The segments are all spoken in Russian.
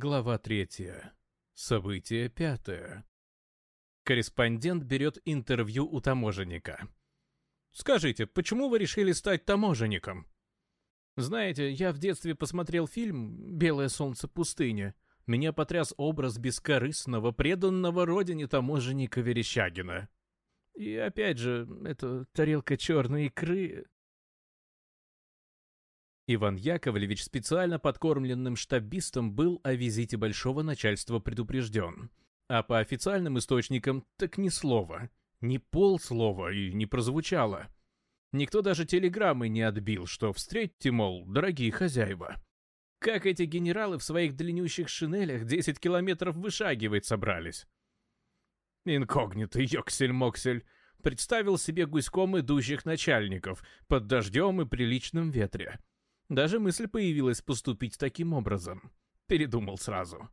Глава 3. Событие 5. Корреспондент берет интервью у таможенника. «Скажите, почему вы решили стать таможенником?» «Знаете, я в детстве посмотрел фильм «Белое солнце пустыни». Меня потряс образ бескорыстного, преданного родине таможенника Верещагина. И опять же, эта тарелка черной икры Иван Яковлевич специально подкормленным штабистом был о визите большого начальства предупрежден. А по официальным источникам так ни слова, ни полслова и не прозвучало. Никто даже телеграммы не отбил, что встретьте, мол, дорогие хозяева. Как эти генералы в своих длиннющих шинелях 10 километров вышагивать собрались? Инкогнито, ёксель-моксель, представил себе гуськом идущих начальников, под дождем и приличном ветре. Даже мысль появилась поступить таким образом. Передумал сразу.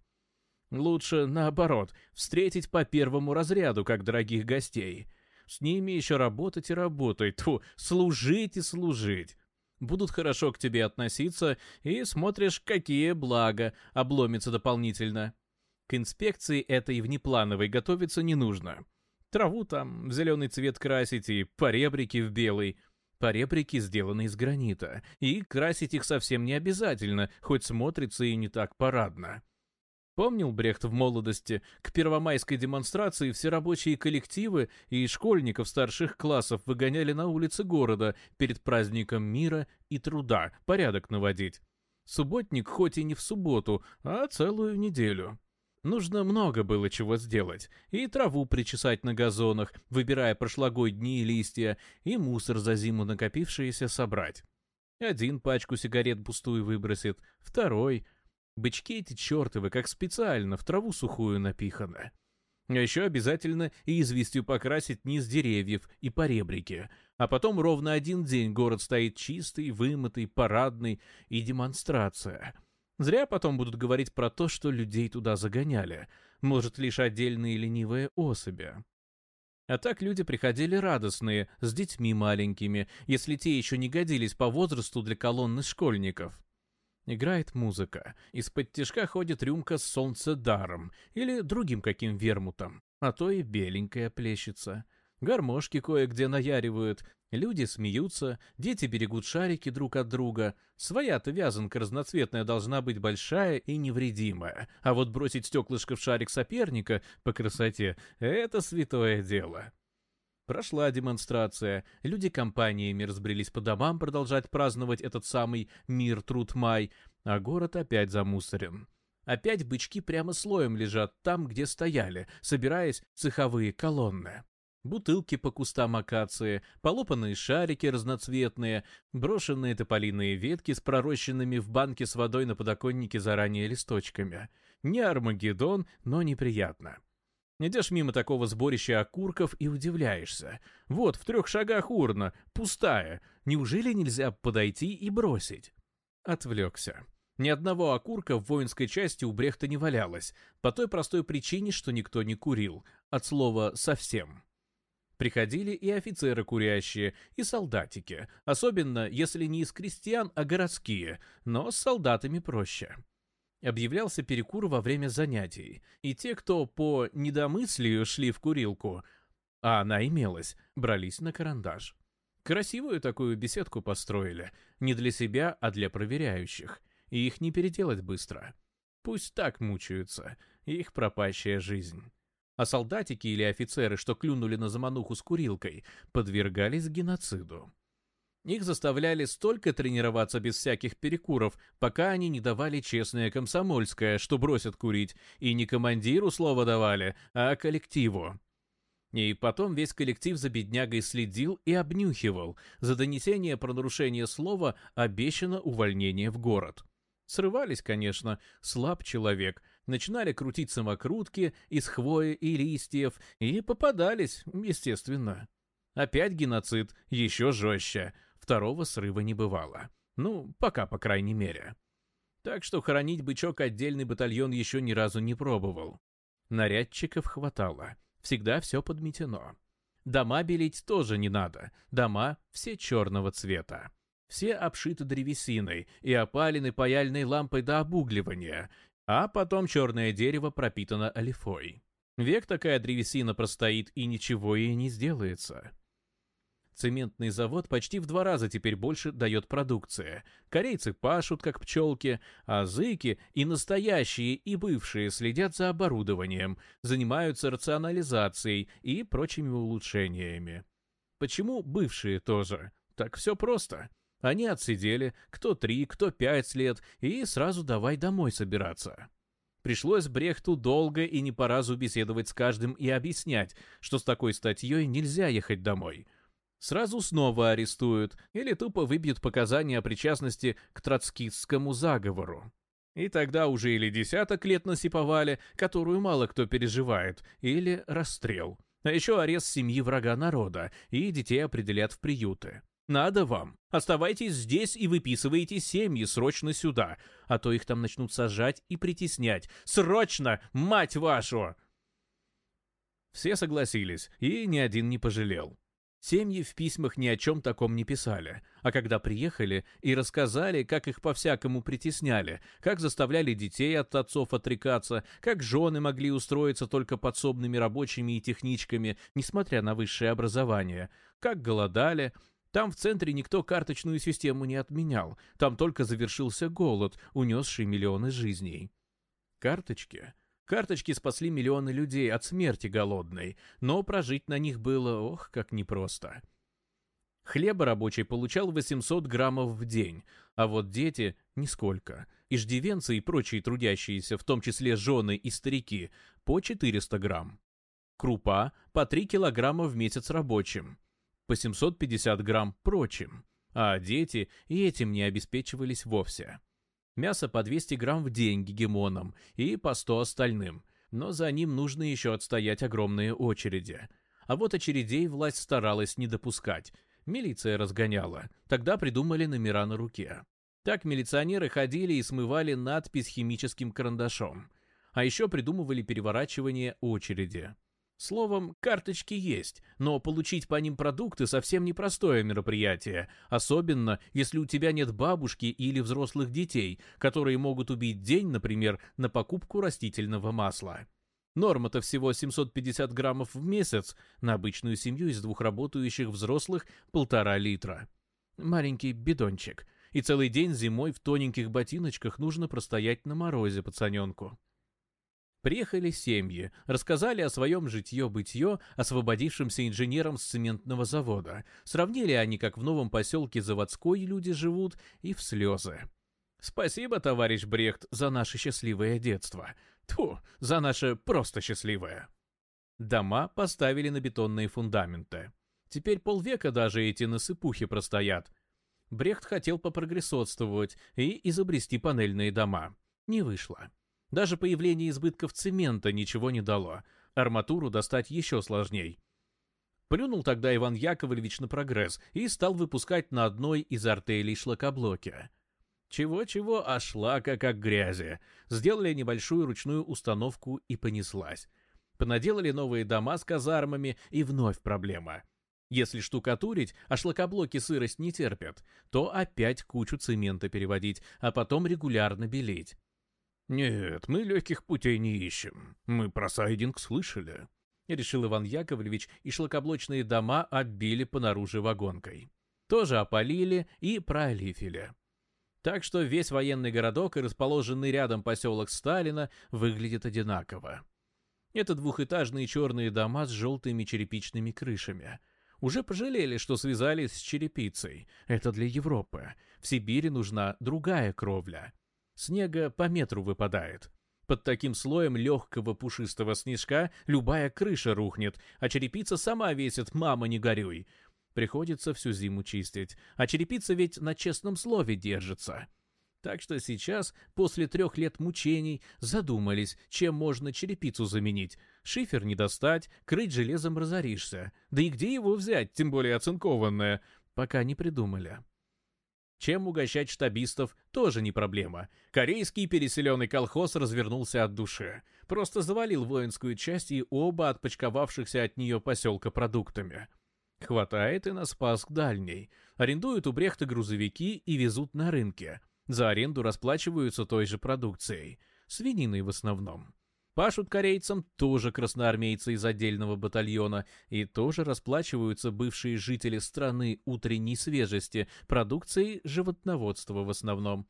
Лучше, наоборот, встретить по первому разряду, как дорогих гостей. С ними еще работать и работать, ту, служить и служить. Будут хорошо к тебе относиться, и смотришь, какие блага обломится дополнительно. К инспекции этой внеплановой готовиться не нужно. Траву там в зеленый цвет красить и поребрики в белый — по реприке сделаны из гранита, и красить их совсем не обязательно, хоть смотрится и не так парадно. Помнил Брехт в молодости, к первомайской демонстрации все рабочие коллективы и школьников старших классов выгоняли на улицы города перед праздником мира и труда порядок наводить. Субботник хоть и не в субботу, а целую неделю. Нужно много было чего сделать. И траву причесать на газонах, выбирая прошлогодние листья, и мусор за зиму накопившийся собрать. Один пачку сигарет пустую выбросит, второй. Бычки эти чертовы, как специально, в траву сухую напиханы. А еще обязательно и известью покрасить низ деревьев и поребрики. А потом ровно один день город стоит чистый, вымытый, парадный и демонстрация — Зря потом будут говорить про то, что людей туда загоняли, может, лишь отдельные ленивые особи. А так люди приходили радостные, с детьми маленькими, если те еще не годились по возрасту для колонны школьников. Играет музыка, из-под тяжка ходит рюмка с солнцедаром или другим каким вермутом, а то и беленькая плещется гармошки кое-где наяривают, люди смеются, дети берегут шарики друг от друга. Своя-то вязанка разноцветная должна быть большая и невредимая, а вот бросить стеклышко в шарик соперника по красоте — это святое дело. Прошла демонстрация, люди компаниями разбрелись по домам продолжать праздновать этот самый «Мир, труд, май», а город опять замусорен. Опять бычки прямо слоем лежат там, где стояли, собираясь цеховые колонны. Бутылки по кустам акации, полопанные шарики разноцветные, брошенные тополиные ветки с пророщенными в банке с водой на подоконнике заранее листочками. Не Армагеддон, но неприятно. Идешь мимо такого сборища окурков и удивляешься. Вот, в трех шагах урна, пустая. Неужели нельзя подойти и бросить? Отвлекся. Ни одного окурка в воинской части у Брехта не валялось, по той простой причине, что никто не курил. От слова «совсем». Приходили и офицеры курящие, и солдатики, особенно если не из крестьян, а городские, но с солдатами проще. Объявлялся перекур во время занятий, и те, кто по недомыслию шли в курилку, а она имелась, брались на карандаш. Красивую такую беседку построили, не для себя, а для проверяющих, и их не переделать быстро. Пусть так мучаются, их пропащая жизнь а солдатики или офицеры, что клюнули на замануху с курилкой, подвергались геноциду. Их заставляли столько тренироваться без всяких перекуров, пока они не давали честное комсомольское, что бросят курить, и не командиру слово давали, а коллективу. И потом весь коллектив за беднягой следил и обнюхивал. За донесение про нарушение слова обещано увольнение в город. Срывались, конечно, слаб человек — начинали крутить самокрутки из хвои и листьев и попадались, естественно. Опять геноцид, еще жестче. Второго срыва не бывало. Ну, пока, по крайней мере. Так что хоронить бычок отдельный батальон еще ни разу не пробовал. Нарядчиков хватало. Всегда все подметено. Дома белить тоже не надо. Дома все черного цвета. Все обшиты древесиной и опалены паяльной лампой до обугливания. А потом черное дерево пропитано олифой. Век такая древесина простоит и ничего ей не сделается. Цементный завод почти в два раза теперь больше дает продукции. Корейцы пашут, как пчелки, а зыки и настоящие, и бывшие следят за оборудованием, занимаются рационализацией и прочими улучшениями. Почему бывшие тоже? Так все просто. Они отсидели, кто три, кто пять лет, и сразу давай домой собираться. Пришлось Брехту долго и не по разу беседовать с каждым и объяснять, что с такой статьей нельзя ехать домой. Сразу снова арестуют или тупо выбьют показания о причастности к троцкистскому заговору. И тогда уже или десяток лет насиповали, которую мало кто переживает, или расстрел. А еще арест семьи врага народа, и детей определят в приюты. Надо вам. Оставайтесь здесь и выписывайте семьи срочно сюда, а то их там начнут сажать и притеснять. Срочно, мать вашу!» Все согласились, и ни один не пожалел. Семьи в письмах ни о чем таком не писали, а когда приехали и рассказали, как их по-всякому притесняли, как заставляли детей от отцов отрекаться, как жены могли устроиться только подсобными рабочими и техничками, несмотря на высшее образование, как голодали, там в центре никто карточную систему не отменял, там только завершился голод, унесший миллионы жизней. Карточки? Карточки спасли миллионы людей от смерти голодной, но прожить на них было, ох, как непросто. Хлеба рабочий получал 800 граммов в день, а вот дети — нисколько. Иждивенцы и прочие трудящиеся, в том числе жены и старики, по 400 грамм. Крупа — по 3 килограмма в месяц рабочим по 750 грамм прочим, а дети и этим не обеспечивались вовсе. Мясо по 200 грамм в день гегемоном и по 100 остальным, но за ним нужно еще отстоять огромные очереди. А вот очередей власть старалась не допускать. Милиция разгоняла. Тогда придумали номера на руке. Так милиционеры ходили и смывали надпись химическим карандашом. А еще придумывали переворачивание очереди. Словом, карточки есть, но получить по ним продукты совсем непростое мероприятие, особенно если у тебя нет бабушки или взрослых детей, которые могут убить день, например, на покупку растительного масла. Норма-то всего 750 граммов в месяц, на обычную семью из двух работающих взрослых полтора литра. Маленький бидончик. И целый день зимой в тоненьких ботиночках нужно простоять на морозе пацаненку. Приехали семьи, рассказали о своем житье-бытье, освободившимся инженерам с цементного завода. Сравнили они, как в новом поселке заводской люди живут, и в слезы. «Спасибо, товарищ Брехт, за наше счастливое детство. Тьфу, за наше просто счастливое». Дома поставили на бетонные фундаменты. Теперь полвека даже эти насыпухи простоят. Брехт хотел попрогрессотствовать и изобрести панельные дома. Не вышло. Даже появление избытков цемента ничего не дало. Арматуру достать еще сложней. Плюнул тогда Иван Яковлевич на прогресс и стал выпускать на одной из артелей шлакоблоки. Чего-чего, а шлака как грязи. Сделали небольшую ручную установку и понеслась. Понаделали новые дома с казармами, и вновь проблема. Если штукатурить, а шлакоблоки сырость не терпят, то опять кучу цемента переводить, а потом регулярно белить. «Нет, мы легких путей не ищем. Мы про сайдинг слышали», — решил Иван Яковлевич, и шлакоблочные дома оббили понаружи вагонкой. Тоже опалили и проалифили. Так что весь военный городок и расположенный рядом поселок Сталина выглядит одинаково. Это двухэтажные черные дома с желтыми черепичными крышами. Уже пожалели, что связались с черепицей. Это для Европы. В Сибири нужна другая кровля — Снега по метру выпадает. Под таким слоем легкого пушистого снежка любая крыша рухнет, а черепица сама весит «мама, не горюй». Приходится всю зиму чистить, а черепица ведь на честном слове держится. Так что сейчас, после трех лет мучений, задумались, чем можно черепицу заменить. Шифер не достать, крыть железом разоришься. Да и где его взять, тем более оцинкованное, пока не придумали чем угощать штабистов тоже не проблема. Корейский переселенный колхоз развернулся от души. Просто завалил воинскую часть и оба отпочковавшихся от нее поселка продуктами. Хватает и на Спаск дальний. Арендуют у Брехта грузовики и везут на рынке. За аренду расплачиваются той же продукцией. Свининой в основном. Пашут корейцам тоже красноармейцы из отдельного батальона, и тоже расплачиваются бывшие жители страны утренней свежести, продукцией животноводства в основном.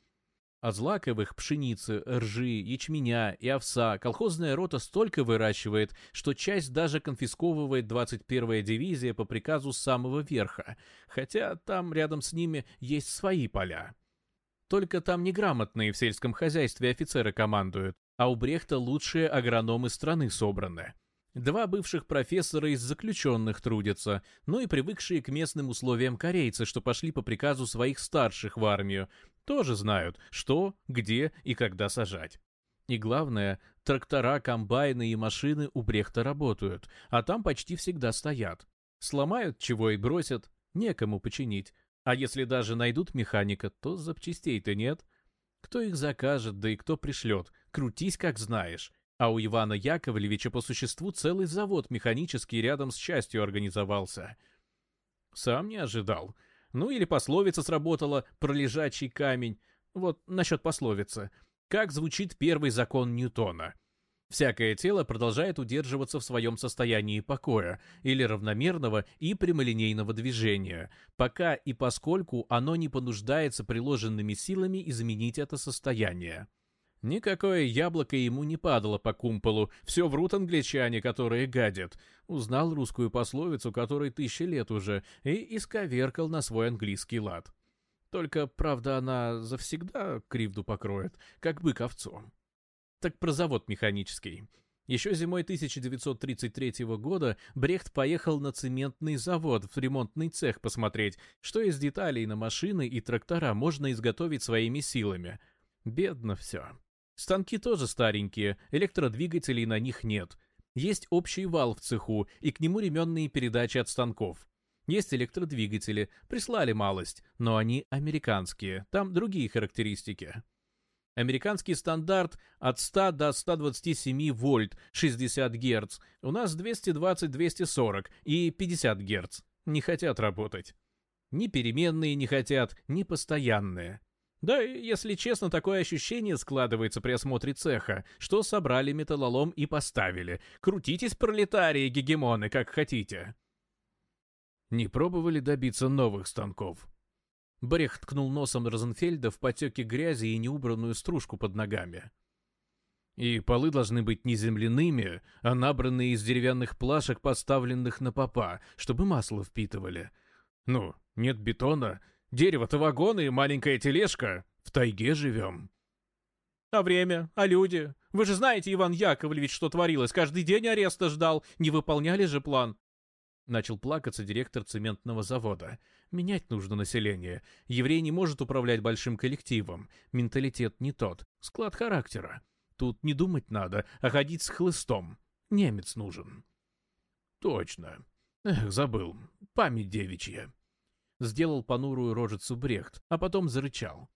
От злаковых пшеницы, ржи, ячменя и овса колхозная рота столько выращивает, что часть даже конфисковывает 21-я дивизия по приказу самого верха, хотя там рядом с ними есть свои поля. Только там неграмотные в сельском хозяйстве офицеры командуют, а у Брехта лучшие агрономы страны собраны. Два бывших профессора из заключенных трудятся, ну и привыкшие к местным условиям корейцы, что пошли по приказу своих старших в армию, тоже знают, что, где и когда сажать. И главное, трактора, комбайны и машины у Брехта работают, а там почти всегда стоят. Сломают чего и бросят, некому починить. А если даже найдут механика, то запчастей-то нет. Кто их закажет, да и кто пришлет – крутись как знаешь. А у Ивана Яковлевича по существу целый завод механический рядом с частью организовался. Сам не ожидал. Ну или пословица сработала про лежачий камень. Вот насчет пословицы. Как звучит первый закон Ньютона? Всякое тело продолжает удерживаться в своем состоянии покоя или равномерного и прямолинейного движения, пока и поскольку оно не понуждается приложенными силами изменить это состояние. Никакое яблоко ему не падало по кумполу. Все врут англичане, которые гадят. Узнал русскую пословицу, которой тысячи лет уже, и исковеркал на свой английский лад. Только, правда, она завсегда кривду покроет, как бы ковцом. Так про завод механический. Еще зимой 1933 года Брехт поехал на цементный завод в ремонтный цех посмотреть, что из деталей на машины и трактора можно изготовить своими силами. Бедно все. Станки тоже старенькие, электродвигателей на них нет. Есть общий вал в цеху, и к нему ременные передачи от станков. Есть электродвигатели, прислали малость, но они американские, там другие характеристики. Американский стандарт от 100 до 127 вольт, 60 Гц. У нас 220-240 и 50 Гц. Не хотят работать. Ни переменные не хотят, ни постоянные. Да и, если честно, такое ощущение складывается при осмотре цеха, что собрали металлолом и поставили. Крутитесь, пролетарии, гегемоны, как хотите. Не пробовали добиться новых станков. Брехт ткнул носом Розенфельда в потеки грязи и неубранную стружку под ногами. И полы должны быть не земляными, а набранные из деревянных плашек, поставленных на попа, чтобы масло впитывали. Ну, нет бетона, Дерево-то вагоны маленькая тележка. В тайге живем. А время? А люди? Вы же знаете, Иван Яковлевич, что творилось. Каждый день ареста ждал. Не выполняли же план. Начал плакаться директор цементного завода. Менять нужно население. Еврей не может управлять большим коллективом. Менталитет не тот. Склад характера. Тут не думать надо, а ходить с хлыстом. Немец нужен. Точно. Эх, забыл. Память девичья сделал понурую рожицу Брехт, а потом зарычал.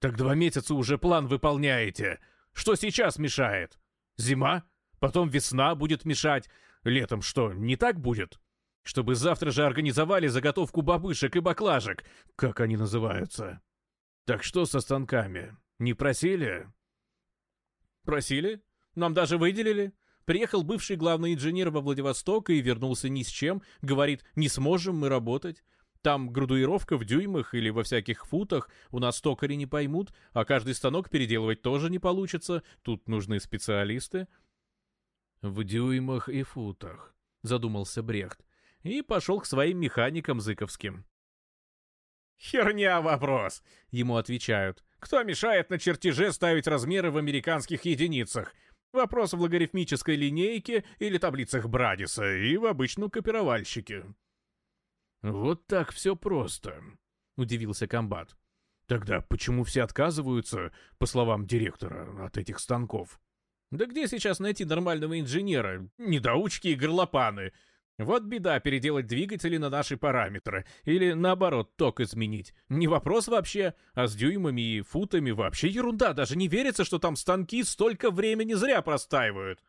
«Так два месяца уже план выполняете! Что сейчас мешает? Зима? Потом весна будет мешать. Летом что, не так будет? Чтобы завтра же организовали заготовку бабышек и баклажек, как они называются. Так что со станками? Не просили?» «Просили? Нам даже выделили?» Приехал бывший главный инженер во Владивосток и вернулся ни с чем. Говорит, не сможем мы работать. Там градуировка в дюймах или во всяких футах, у нас токари не поймут, а каждый станок переделывать тоже не получится, тут нужны специалисты». «В дюймах и футах», — задумался Брехт, и пошел к своим механикам зыковским. «Херня вопрос», — ему отвечают. «Кто мешает на чертеже ставить размеры в американских единицах? Вопрос в логарифмической линейке или таблицах Брадиса и в обычном копировальщике». «Вот так все просто», — удивился комбат. «Тогда почему все отказываются, по словам директора, от этих станков?» «Да где сейчас найти нормального инженера? Недоучки и горлопаны. Вот беда переделать двигатели на наши параметры. Или, наоборот, ток изменить. Не вопрос вообще. А с дюймами и футами вообще ерунда. Даже не верится, что там станки столько времени зря простаивают».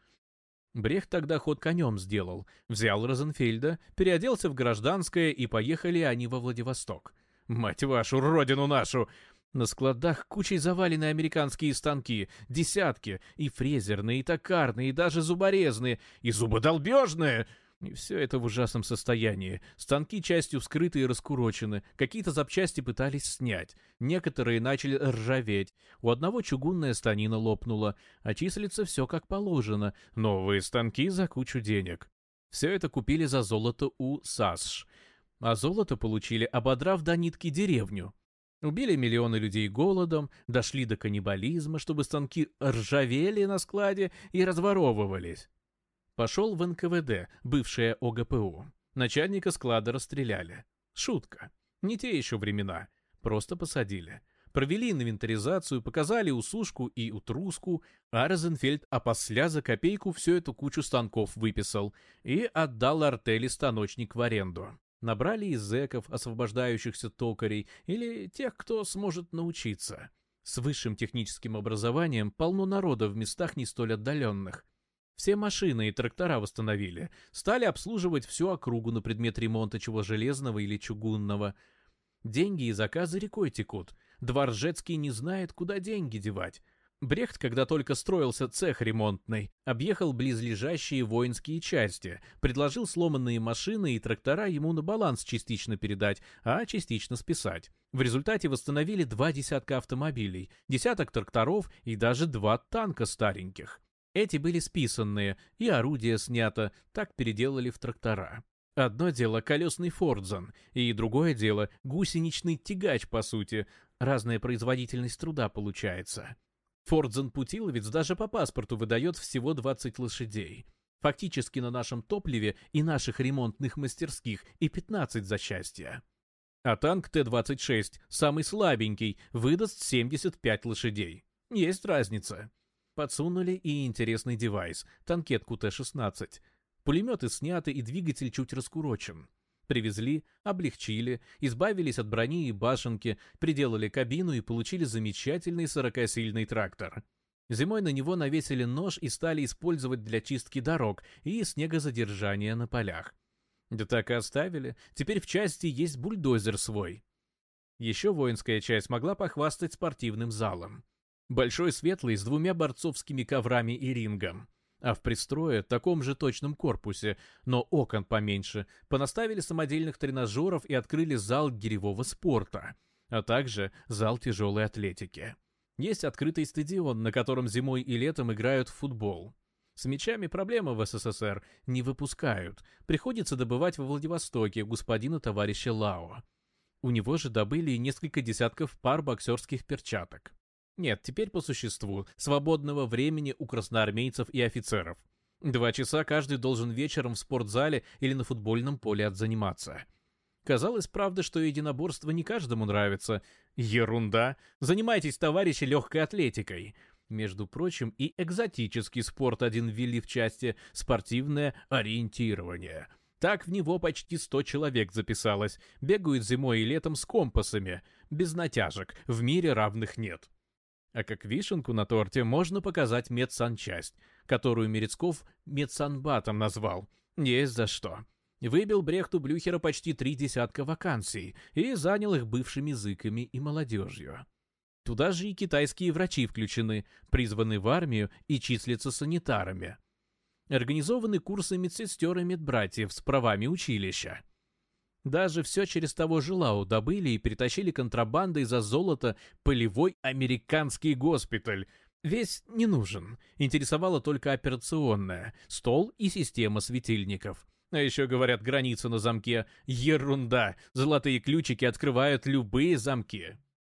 Брех тогда ход конем сделал, взял Розенфельда, переоделся в гражданское, и поехали они во Владивосток. «Мать вашу, родину нашу!» На складах кучей завалены американские станки, десятки, и фрезерные, и токарные, и даже зуборезные, и зубодолбежные — и все это в ужасном состоянии. Станки частью вскрыты и раскурочены, какие-то запчасти пытались снять, некоторые начали ржаветь, у одного чугунная станина лопнула, а числится все как положено, новые станки за кучу денег. Все это купили за золото у САСШ, а золото получили, ободрав до нитки деревню. Убили миллионы людей голодом, дошли до каннибализма, чтобы станки ржавели на складе и разворовывались. Пошел в НКВД, бывшее ОГПУ. Начальника склада расстреляли. Шутка. Не те еще времена. Просто посадили. Провели инвентаризацию, показали усушку и утруску, а Розенфельд опосля за копейку всю эту кучу станков выписал и отдал артели станочник в аренду. Набрали из зэков, освобождающихся токарей, или тех, кто сможет научиться. С высшим техническим образованием полно народа в местах не столь отдаленных. Все машины и трактора восстановили. Стали обслуживать всю округу на предмет ремонта чего железного или чугунного. Деньги и заказы рекой текут. Дворжецкий не знает, куда деньги девать. Брехт, когда только строился цех ремонтный, объехал близлежащие воинские части, предложил сломанные машины и трактора ему на баланс частично передать, а частично списать. В результате восстановили два десятка автомобилей, десяток тракторов и даже два танка стареньких. Эти были списанные, и орудие снято, так переделали в трактора. Одно дело колесный фордзон, и другое дело гусеничный тягач, по сути. Разная производительность труда получается. Фордзан-путиловец даже по паспорту выдает всего 20 лошадей. Фактически на нашем топливе и наших ремонтных мастерских и 15 за счастье. А танк Т-26, самый слабенький, выдаст 75 лошадей. Есть разница. Подсунули и интересный девайс — танкетку Т-16. Пулеметы сняты и двигатель чуть раскурочен. Привезли, облегчили, избавились от брони и башенки, приделали кабину и получили замечательный 40-сильный трактор. Зимой на него навесили нож и стали использовать для чистки дорог и снегозадержания на полях. Да так и оставили. Теперь в части есть бульдозер свой. Еще воинская часть могла похвастать спортивным залом большой светлый с двумя борцовскими коврами и рингом. А в пристрое, таком же точном корпусе, но окон поменьше, понаставили самодельных тренажеров и открыли зал гиревого спорта, а также зал тяжелой атлетики. Есть открытый стадион, на котором зимой и летом играют в футбол. С мячами проблема в СССР, не выпускают. Приходится добывать во Владивостоке господина товарища Лао. У него же добыли несколько десятков пар боксерских перчаток. Нет, теперь по существу, свободного времени у красноармейцев и офицеров. Два часа каждый должен вечером в спортзале или на футбольном поле отзаниматься. Казалось, правда, что единоборство не каждому нравится. Ерунда. Занимайтесь, товарищи, легкой атлетикой. Между прочим, и экзотический спорт один ввели в части «спортивное ориентирование». Так в него почти 100 человек записалось. Бегают зимой и летом с компасами. Без натяжек. В мире равных нет. А как вишенку на торте можно показать медсанчасть, которую Мерецков медсанбатом назвал. Есть за что. Выбил Брехту Блюхера почти три десятка вакансий и занял их бывшими языками и молодежью. Туда же и китайские врачи включены, призваны в армию и числятся санитарами. Организованы курсы медсестер и медбратьев с правами училища. Даже все через того же Лау добыли и перетащили контрабандой за золото полевой американский госпиталь. Весь не нужен. Интересовала только операционная, стол и система светильников. А еще, говорят, граница на замке. Ерунда. Золотые ключики открывают любые замки.